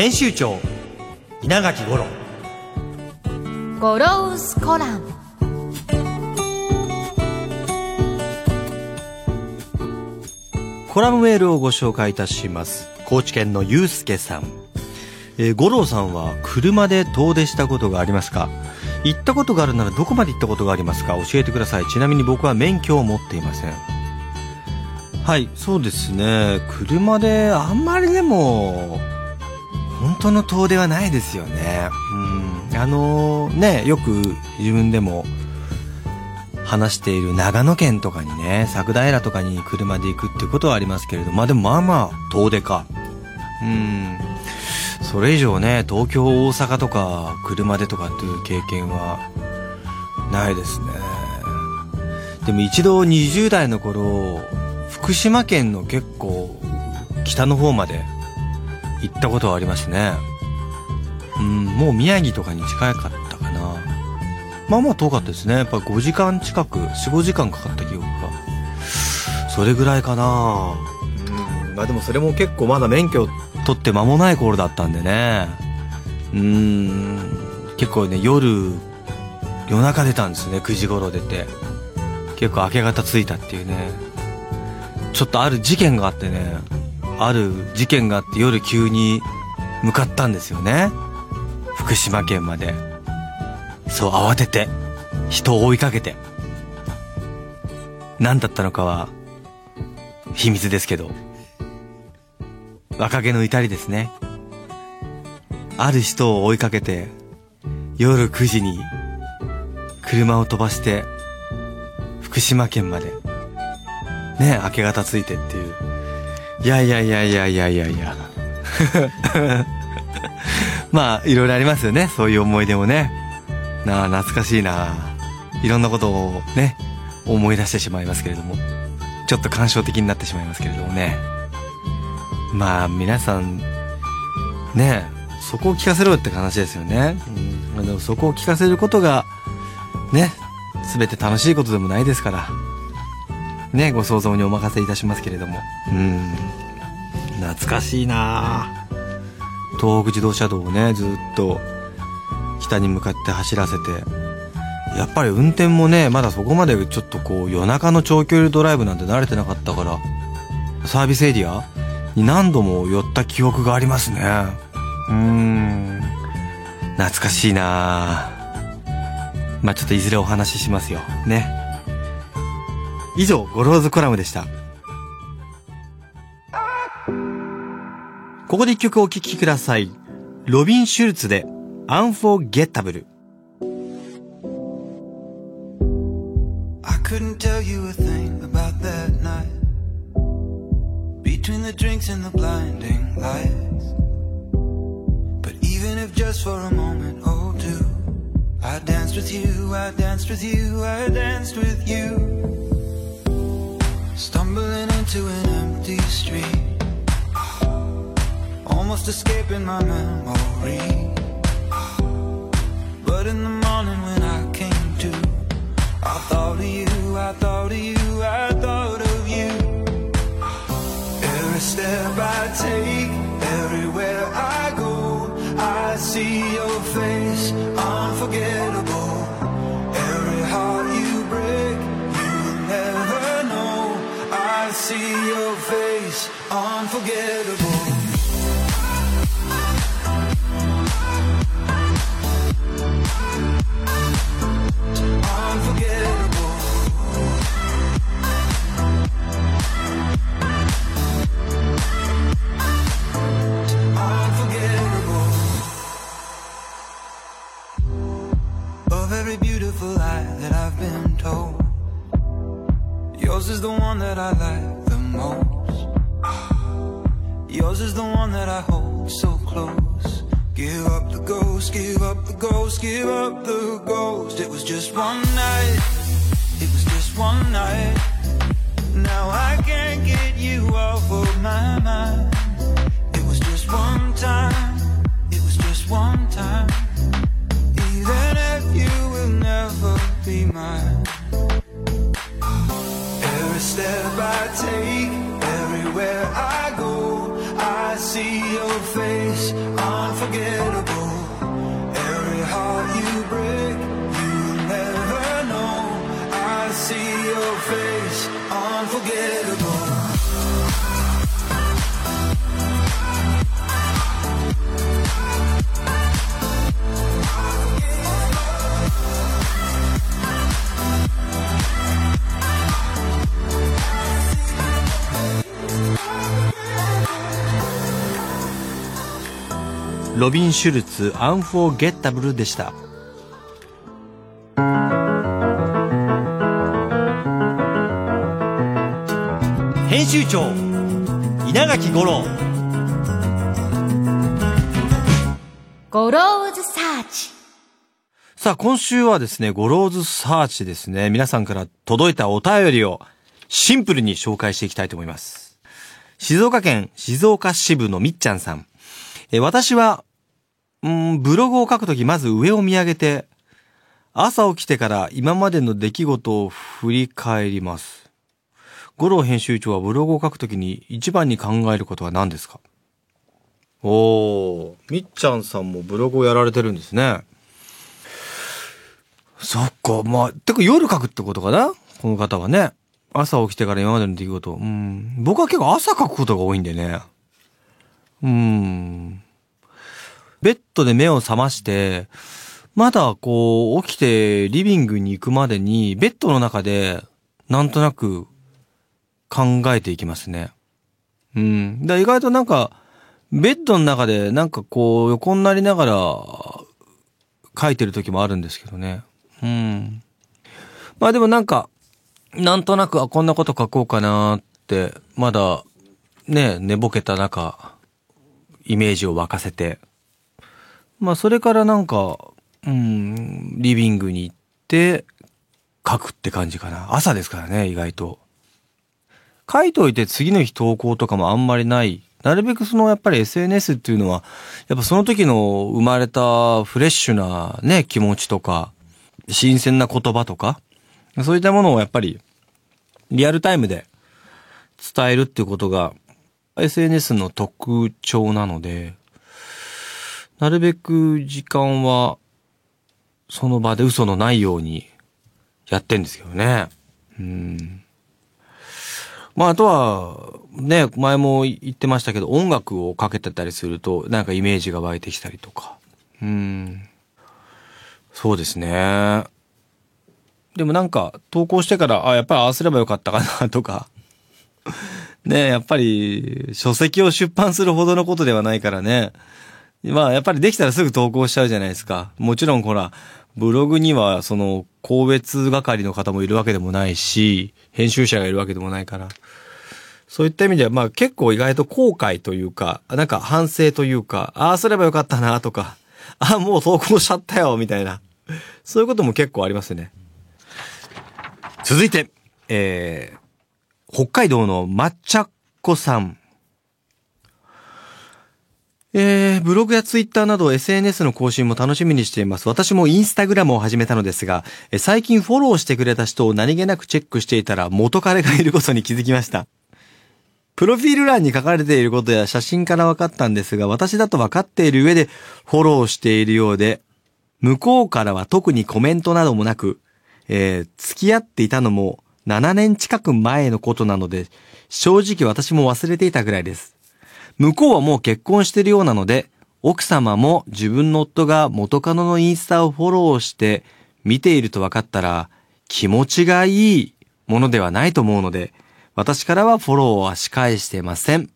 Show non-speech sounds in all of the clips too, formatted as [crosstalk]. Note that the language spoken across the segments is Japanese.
編集長稲垣五郎。ゴロウスコラムコラムメールをご紹介いたします。高知県のゆうすけさん、えー、五郎さんは車で遠出したことがありますか？行ったことがあるならどこまで行ったことがありますか？教えてください。ちなみに僕は免許を持っていません。はいそうですね。車であんまりでも本当の遠出はないですよね。うん。あのー、ね、よく自分でも話している長野県とかにね、桜平とかに車で行くってことはありますけれど、まあでもまあまあ遠出か。うん。それ以上ね、東京、大阪とか車でとかっていう経験はないですね。でも一度20代の頃、福島県の結構北の方まで行ったことはありますね。うん、もう宮城とかに近かったかな。まあまあ遠かったですね。やっぱ5時間近く、4、5時間かかった記憶が。それぐらいかな。うん、まあでもそれも結構まだ免許取って間もない頃だったんでね。うん、結構ね、夜、夜中出たんですね、9時頃出て。結構明け方着いたっていうね。ちょっとある事件があってね、ある事件があって夜急に向かったんですよね。福島県まで。そう慌てて人を追いかけて。何だったのかは秘密ですけど。若気の至りですね。ある人を追いかけて夜9時に車を飛ばして福島県まで。ね明け方ついてっていう。いやいやいやいやいやいやいや。[laughs] まあ、いろいろありますよね。そういう思い出もね。なあ、懐かしいな。いろんなことをね、思い出してしまいますけれども。ちょっと感傷的になってしまいますけれどもね。まあ、皆さん、ね、そこを聞かせろって話ですよね。うん。でもそこを聞かせることが、ね、すべて楽しいことでもないですから。ね、ご想像にお任せいたしますけれども。うん。懐かしいな東北自動車道をね、ずっと北に向かって走らせて。やっぱり運転もね、まだそこまでちょっとこう夜中の長距離ドライブなんて慣れてなかったから、サービスエリアに何度も寄った記憶がありますね。うん。懐かしいなまあちょっといずれお話ししますよ。ね。以上、ゴローズコラムでした。ここで一曲お聴きください。ロビン・シュルツで、アンフォーゲッタブル。I couldn't tell you a thing about that night Between the drinks and the blinding lights But even if just for a moment or two I danced with you, I danced with you, I danced with you Stumbling into an empty street Almost escaping my memory But in the morning when I came to I thought of you, I thought of you, I thought of you Every step I take, everywhere I go I see your face, unforgettable Every heart you break, you never know. I see your face, unforgettable. Unforgettable. Unforgettable. Of every beautiful lie that I've been told Yours is the one that I like the most. Yours is the one that I hold ghost, give up the ghost. It was just one night, it was just one night. Now I can't get you off of my mind. It was just one ロビン・シュルツ「Unforgettable」でした。編集長稲垣吾郎。ゴローズサーチ。さあ今週はですねゴローズサーチですね。皆さんから届いたお便りをシンプルに紹介していきたいと思います。静岡県静岡支部のみっちゃんさん。えー私は、うん、ブログを書くときまず上を見上げて、朝起きてから今までの出来事を振り返ります。五郎編集長はブログを書くときに一番に考えることは何ですか？おー、みっちゃんさんもブログをやられてるんですね。そっか、まあ、てか夜書くってことかな？この方はね。朝起きてから今までの出来事。うん。僕は結構朝書くことが多いんでね。うーん。ベッドで目を覚まして、まだこう、起きてリビングに行くまでに、ベッドの中で、なんとなく考えていきますね。うん。だ意外となんか、ベッドの中でなんかこう、横になりながら、書いてる時もあるんですけどね。うん。まあでもなんか、なんとなく、あ、こんなこと書こうかなって、まだ、ね、寝ぼけた中、イメージを沸かせて。まあ、それからなんか、うん、リビングに行って、書くって感じかな。朝ですからね、意外と。書いといて次の日投稿とかもあんまりない。なるべくそのやっぱり SNS っていうのは、やっぱその時の生まれたフレッシュなね、気持ちとか、新鮮な言葉とか、そういったものをやっぱりリアルタイムで伝えるっていうことが SNS の特徴なので、なるべく時間はその場で嘘のないようにやってんですけどね。うん。まあ、あとは、ね、前も言ってましたけど、音楽をかけてたりすると、なんかイメージが湧いてきたりとか。うん。そうですね。でもなんか、投稿してから、あ、やっぱりああすればよかったかな、とか。ねやっぱり、書籍を出版するほどのことではないからね。まあ、やっぱりできたらすぐ投稿しちゃうじゃないですか。もちろん、ほら、ブログには、その、個別係の方もいるわけでもないし、編集者がいるわけでもないから。そういった意味では、まあ結構意外と後悔というか、なんか反省というか、ああすればよかったなとか、ああもう投稿しちゃったよ、みたいな。そういうことも結構ありますね。続いて、えー、北海道の抹茶っ子さん。えー、ブログやツイッターなど SNS の更新も楽しみにしています。私もインスタグラムを始めたのですが、え最近フォローしてくれた人を何気なくチェックしていたら元彼がいることに気づきました。プロフィール欄に書かれていることや写真から分かったんですが、私だと分かっている上でフォローしているようで、向こうからは特にコメントなどもなく、えー付き合っていたのも7年近く前のことなので、正直私も忘れていたぐらいです。向こうはもう結婚してるようなので、奥様も自分の夫が元カノのインスタをフォローして見ていると分かったら、気持ちがいいものではないと思うので、私からはフォローは仕返してません。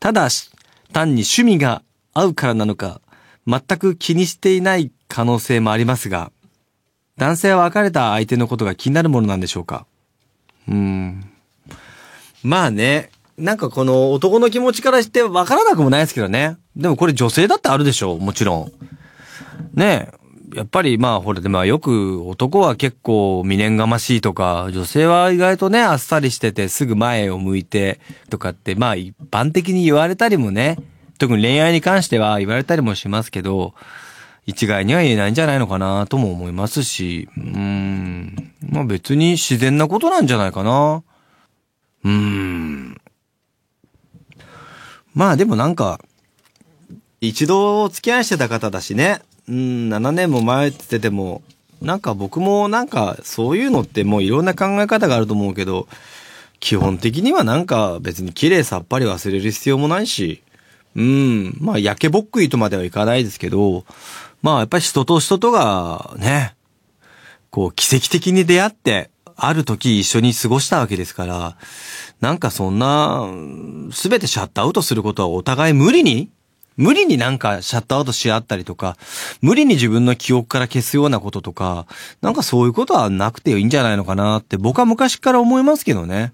ただし、単に趣味が合うからなのか、全く気にしていない可能性もありますが、男性は別れた相手のことが気になるものなんでしょうか？ううん。まあね、なんかこの男の気持ちからしてわからなくもないですけどね。でもこれ女性だってあるでしょ、もちろん。ねえ。やっぱりまあほらでもよく男は結構未練がましいとか、女性は意外とねあっさりしててすぐ前を向いてとかってまあ一般的に言われたりもね、特に恋愛に関しては言われたりもしますけど、一概には言えないんじゃないのかなとも思いますし、うーん。まあ別に自然なことなんじゃないかな。うーん。まあでもなんか、一度お付き合いしてた方だしね。うん、7年も前って言ってても、なんか僕もなんかそういうのってもういろんな考え方があると思うけど、基本的にはなんか別に綺麗さっぱり忘れる必要もないし、うん、まあ焼けぼっくいとまではいかないですけど、まあやっぱり人と人とがね、こう奇跡的に出会って、ある時一緒に過ごしたわけですから、なんかそんな、すべてシャットアウトすることはお互い無理に無理になんかシャットアウトし合ったりとか、無理に自分の記憶から消すようなこととか、なんかそういうことはなくていいんじゃないのかなって僕は昔から思いますけどね。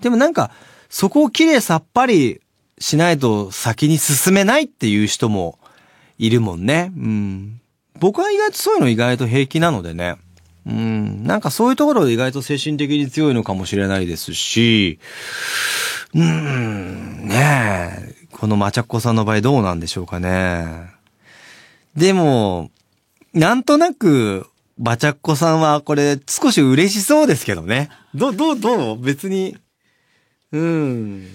でもなんか、そこをきれいさっぱりしないと先に進めないっていう人もいるもんね。うん。僕は意外とそういうの意外と平気なのでね。うん。なんかそういうところで意外と精神的に強いのかもしれないですし、うん、ねえ。このマチャッコさんの場合どうなんでしょうかね。でも、なんとなく、バチャッコさんはこれ少し嬉しそうですけどね。ど、どう、どう？別に。うん。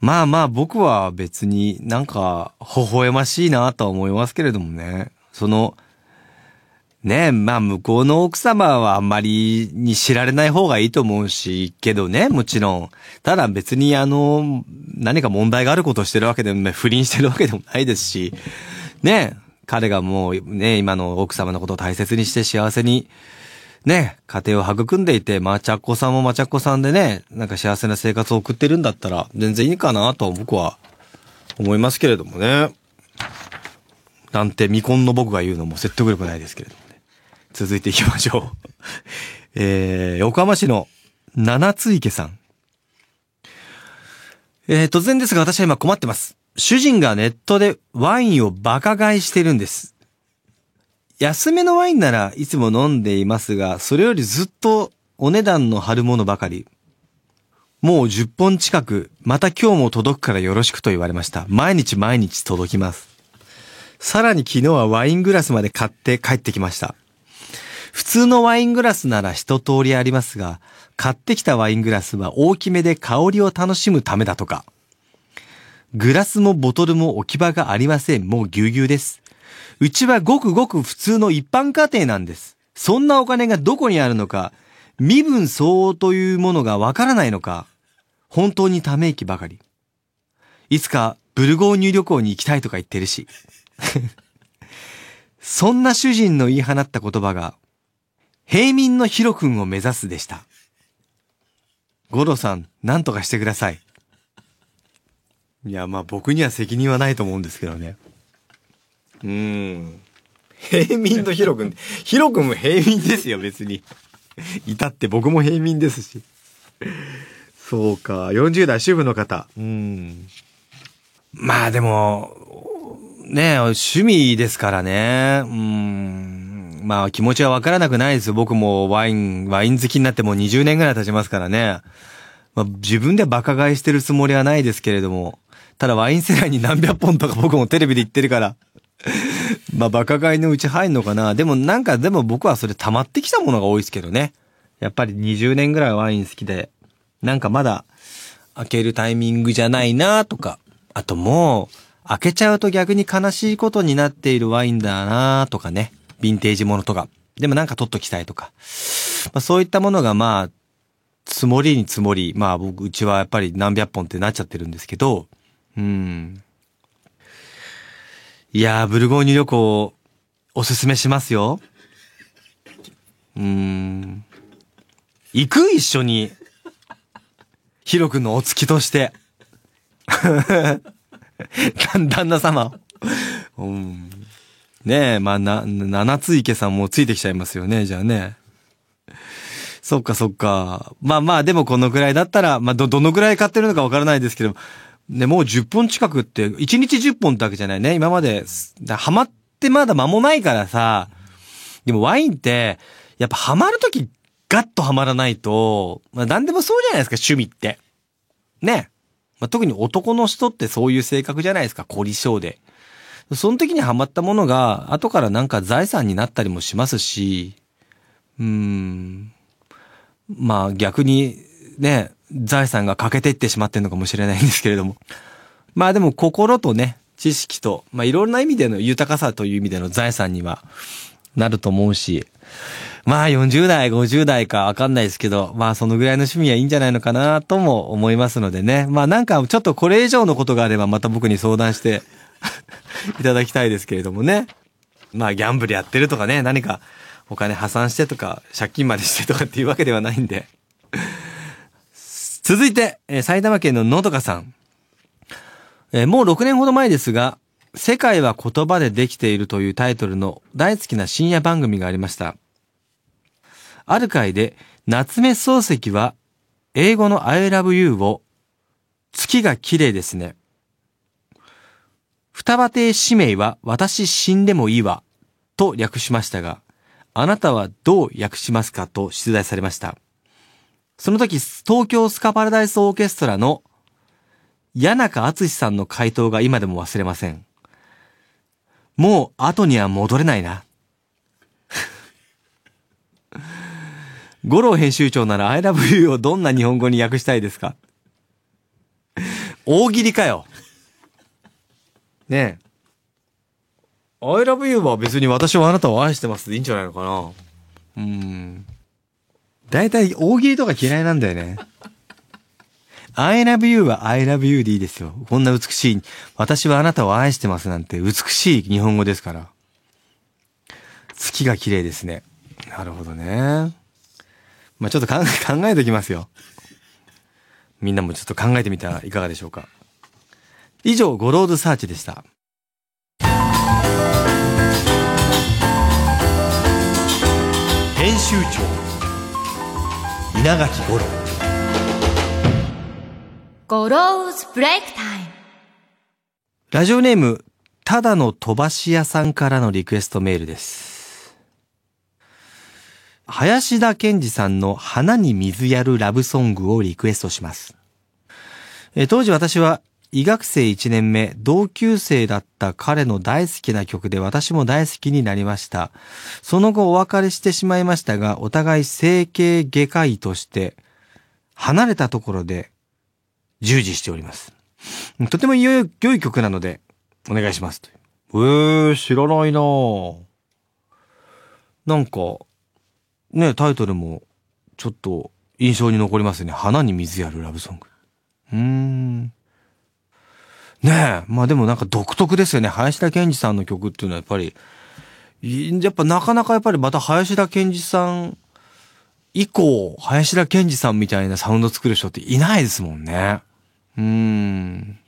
まあまあ僕は別になんか微笑ましいなとは思いますけれどもね。その、ねえ、まあ向こうの奥様はあんまりに知られない方がいいと思うし、けどね、もちろん。ただ別にあの、何か問題があることをしてるわけでも、不倫してるわけでもないですし、ねえ、彼がもうね、今の奥様のことを大切にして幸せに、ね、家庭を育んでいて、まあ、ちゃっこさんもまちゃっこさんでね、なんか幸せな生活を送ってるんだったら、全然いいかなと僕は思いますけれどもね。なんて未婚の僕が言うのも説得力ないですけれども。続いていきましょう。[laughs] えー、横浜市の七つ池さん。えー、突然ですが私は今困ってます。主人がネットでワインをバカ買いしてるんです。安めのワインならいつも飲んでいますが、それよりずっとお値段の張るものばかり。もう10本近く、また今日も届くからよろしくと言われました。毎日毎日届きます。さらに昨日はワイングラスまで買って帰ってきました。普通のワイングラスなら一通りありますが、買ってきたワイングラスは大きめで香りを楽しむためだとか。グラスもボトルも置き場がありません。もうぎゅうぎゅうです。うちはごくごく普通の一般家庭なんです。そんなお金がどこにあるのか、身分相応というものがわからないのか、本当にため息ばかり。いつかブルゴーニュ旅行に行きたいとか言ってるし。[laughs] そんな主人の言い放った言葉が、平民のヒロ君を目指すでした。五郎さん、何とかしてください。いや、まあ僕には責任はないと思うんですけどね。うーん。平民のヒロ君、ヒロ君も平民ですよ、別に。いたって僕も平民ですし。そうか、40代主婦の方。うん。まあでも、ね趣味ですからね。うん。まあ気持ちはわからなくないですよ。僕もワイン、ワイン好きになってもう20年ぐらい経ちますからね。まあ自分でバカ買いしてるつもりはないですけれども。ただワイン世代に何百本とか [laughs] 僕もテレビで言ってるから。まあバカ買いのうち入んのかな。でもなんかでも僕はそれ溜まってきたものが多いですけどね。やっぱり20年ぐらいワイン好きで。なんかまだ開けるタイミングじゃないなとか。あともう、開けちゃうと逆に悲しいことになっているワインだなとかね。ヴィンテージものとか。でもなんか取っときたいとか。まあそういったものがまあ、積もりに積もり、まあ僕、うちはやっぱり何百本ってなっちゃってるんですけど、うん。いやー、ブルゴーニュ旅行、おすすめしますよ。うん。行く一緒に。ヒロ君のお付きとして。[laughs] 旦那様。うん。ねえ、まあ、な、七つ池さんもついてきちゃいますよね、じゃあね。そっかそっか。まあまあ、でもこのぐらいだったら、まあど、どのぐらい買ってるのかわからないですけど、ね、もう10本近くって、1日10本ってわけじゃないね。今まで、ハマってまだ間もないからさ、でもワインって、やっぱハマるときガッとハマらないと、まあ何でもそうじゃないですか、趣味って。ね。まあ、特に男の人ってそういう性格じゃないですか、凝り性で。その時にハマったものが、後からなんか財産になったりもしますし、うん。まあ逆に、ね、財産が欠けていってしまってるのかもしれないんですけれども。[laughs] まあでも心とね、知識と、まあいろんな意味での豊かさという意味での財産にはなると思うし、まあ40代、50代かわかんないですけど、まあそのぐらいの趣味はいいんじゃないのかなとも思いますのでね。まあなんかちょっとこれ以上のことがあればまた僕に相談して [laughs] いただきたいですけれどもね。まあギャンブルやってるとかね、何かお金破産してとか、借金までしてとかっていうわけではないんで。続いて、えー埼玉県ののどかさん。えーもう6年ほど前ですが、世界は言葉でできているというタイトルの大好きな深夜番組がありました。ある回で、夏目漱石は、英語の I love you を、月が綺麗ですね。双葉亭使命は、私死んでもいいわ、と略しましたが、あなたはどう訳しますかと出題されました。その時、東京スカパラダイスオーケストラの谷中敦さんの回答が今でも忘れません。もう後には戻れないな。五郎編集長なら I love you をどんな日本語に訳したいですか？大喜利かよ。ねえ。I love you は別に私はあなたを愛してますでいいんじゃないのかなうん。だいたい大喜利とか嫌いなんだよね。I love you は I love you でいいですよ。こんな美しい、私はあなたを愛してますなんて美しい日本語ですから。月が綺麗ですね。なるほどね。まあちょっと考え、[laughs] 考えておきますよ。みんなもちょっと考えてみたらいかがでしょうか。以上、ゴローズサーチでした。編集長稲垣五郎ゴローズブレイクタイムラジオネーム、ただの飛ばし屋さんからのリクエストメールです。林田健二さんの花に水やるラブソングをリクエストします。えー当時私は医学生1年目、同級生だった彼の大好きな曲で私も大好きになりました。その後お別れしてしまいましたが、お互い整形外科医として、離れたところで従事しております。とても良い良い曲なので、お願いしますという。えー、知らないなぁなんか、ね、タイトルも、ちょっと、印象に残りますね。花に水やるラブソング。うーん。ねえ、まあでもなんか独特ですよね。林田健二さんの曲っていうのはやっぱり、やっぱなかなかやっぱりまた林田健二さん以降、林田健二さんみたいなサウンド作る人っていないですもんね。うーん。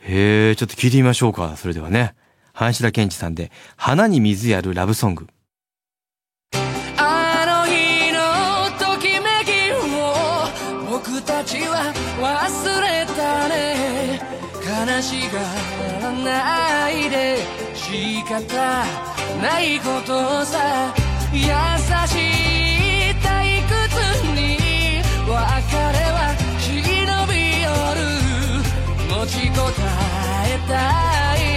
へえ、ちょっと聞いてみましょうか。それではね。林田健二さんで、花に水やるラブソング。悲しがらないで仕方ないことさ。優しい退屈に別れは忍び寄る。持ちこたえたい。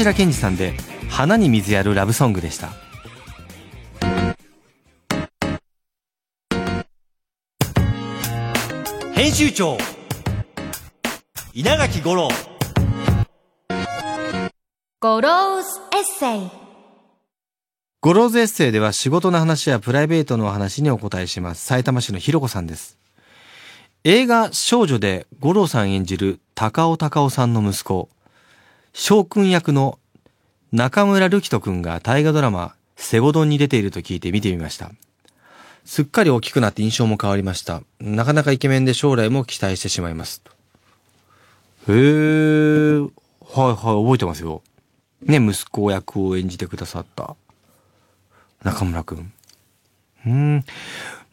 林田健司さんで「花に水やるラブソング」でした編集長稲垣吾郎ゴローズエッセイゴローズエッセイでは仕事の話やプライベートのお話にお答えします。さいたま市のひろこさんです。電影少女で吾郎さん演じる高尾高尾さんの息子、翔くん役の中村るきとくんが大河ドラマセゴドンに出ていると聞いて見てみました。すっかり大きくなって印象も変わりました。なかなかイケメンで将来も期待してしまいます。へー、はいはい、覚えてますよ。ね、息子役を演じてくださった中村くん。うーん。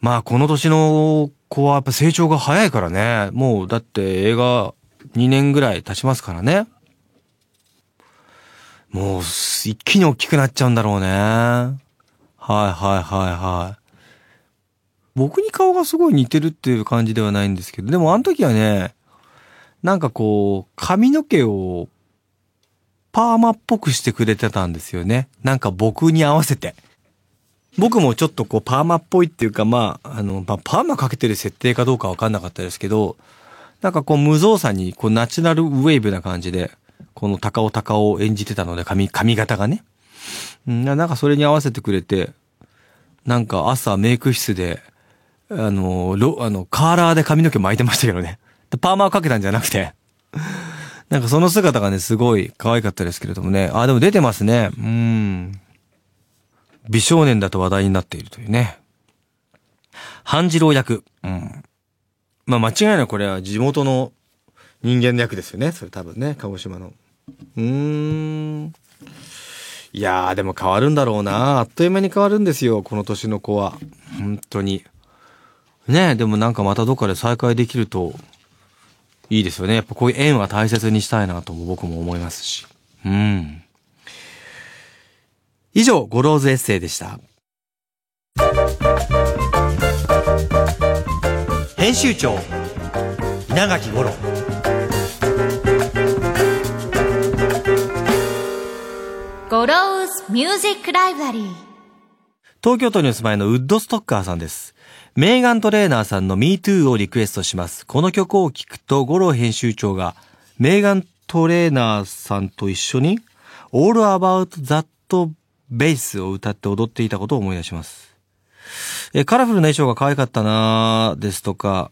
まあ、この年の子はやっぱ成長が早いからね。もう、だって映画2年ぐらい経ちますからね。もう、一気に大きくなっちゃうんだろうね。はいはいはいはい。僕に顔がすごい似てるっていう感じではないんですけど、でもあの時はね、なんかこう、髪の毛をパーマっぽくしてくれてたんですよね。なんか僕に合わせて。僕もちょっとこうパーマっぽいっていうかまあ、あの、まあ、パーマかけてる設定かどうかわかんなかったですけど、なんかこう無造作にこうナチュラルウェーブな感じで、この高尾高尾を演じてたので髪、髪型がね。ん、なんかそれに合わせてくれて、なんか朝メイク室で、あの、ロ、あの、カーラーで髪の毛巻いてましたけどね。パーマをかけたんじゃなくて。[laughs] なんかその姿がね、すごい可愛かったですけれどもね。あ、でも出てますね。うん。美少年だと話題になっているというね。半次郎役。うん。まあ間違いなくこれは地元の人間の役ですよね。それ多分ね、鹿児島の。うん。いや、でも変わるんだろうな。あっという間に変わるんですよ、この年の子は。本当に。ねえ、でもなんかまたどっかで再会できるといいですよね。やっぱこういう縁は大切にしたいなとも僕も思いますし。うん。以上、ゴローズエッセイでした。編集長稲垣吾郎ゴローズミュージックライブラリー東京都にお住まいのウッドストッカーさんです。メーガントレーナーさんの Me Too をリクエストします。この曲を聴くと、吾郎編集長が、メーガントレーナーさんと一緒に、All About That Bass を歌って踊っていたことを思い出します。えカラフルな衣装が可愛かったなーですとか、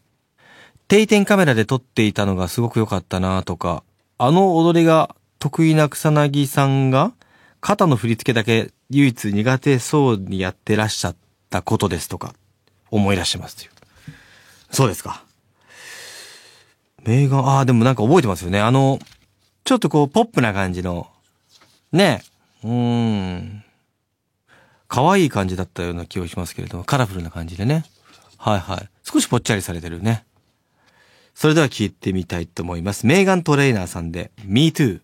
定点カメラで撮っていたのがすごく良かったなとか、あの踊りが得意な草薙さんが、肩の振り付けだけ唯一苦手そうにやってらっしゃったことですとか、思い出してますという。そうですか。メーガン、ああ、でもなんか覚えてますよね。あの、ちょっとこう、ポップな感じの、ね、うーん、可愛い感じだったような気がしますけれども、カラフルな感じでね。はいはい。少しぽっちゃりされてるね。それでは聞いてみたいと思います。メーガントレーナーさんで、Me Too。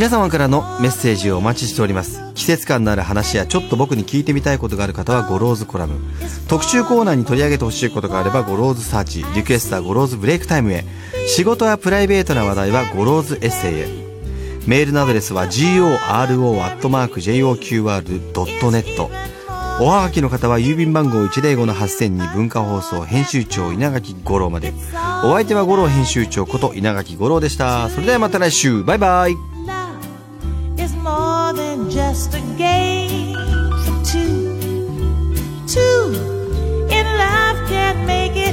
皆様からのメッセージをお待ちしております。季節感のある話やちょっと僕に聞いてみたいことがある方はゴローズコラム。特集コーナーに取り上げてほしいことがあればゴローズサーチ。リクエストはゴローズブレイクタイムへ。仕事やプライベートな話題はゴローズエッセイへ。メールのアドレスは goro@joqr.net。おはがきの方は郵便番号105-8000に文化放送編集長稲垣吾郎まで。お相手は五郎編集長こと稲垣五郎でした。それではまた来週。バイバイ。just a game for two. Two in love can't make it.